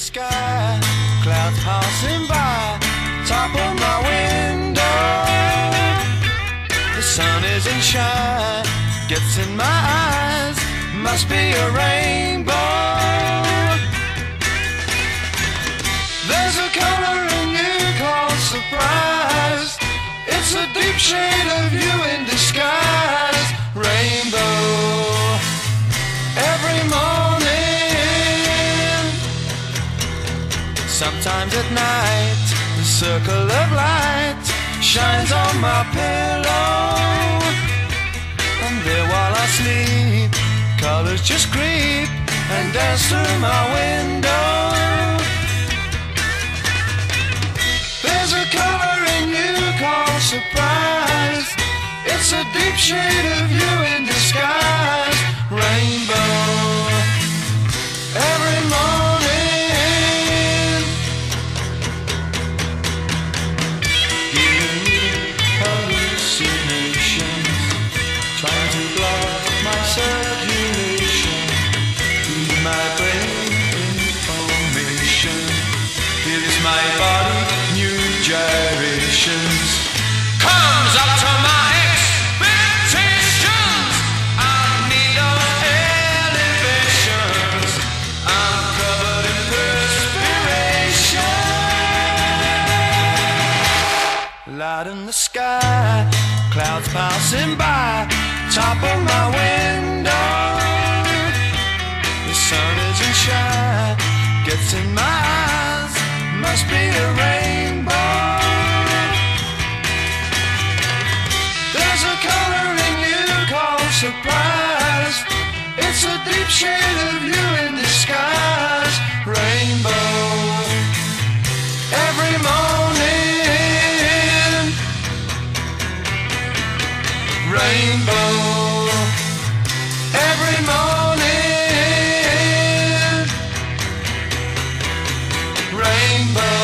sky, clouds passing by, top of my window. The sun isn't shy, gets in my eyes, must be a rainbow. There's a color in you called surprise, it's a deep shade. Sometimes at night, the circle of light shines on my pillow. And there while I sleep, colors just creep and dance through my window. There's a color in you called surprise. It's a deep shade of you in light in the sky, clouds passing by, top of my window. The sun isn't shy, gets in my eyes, must be a rainbow. There's a color in you called surprise, it's a deep shade of you. rainbow.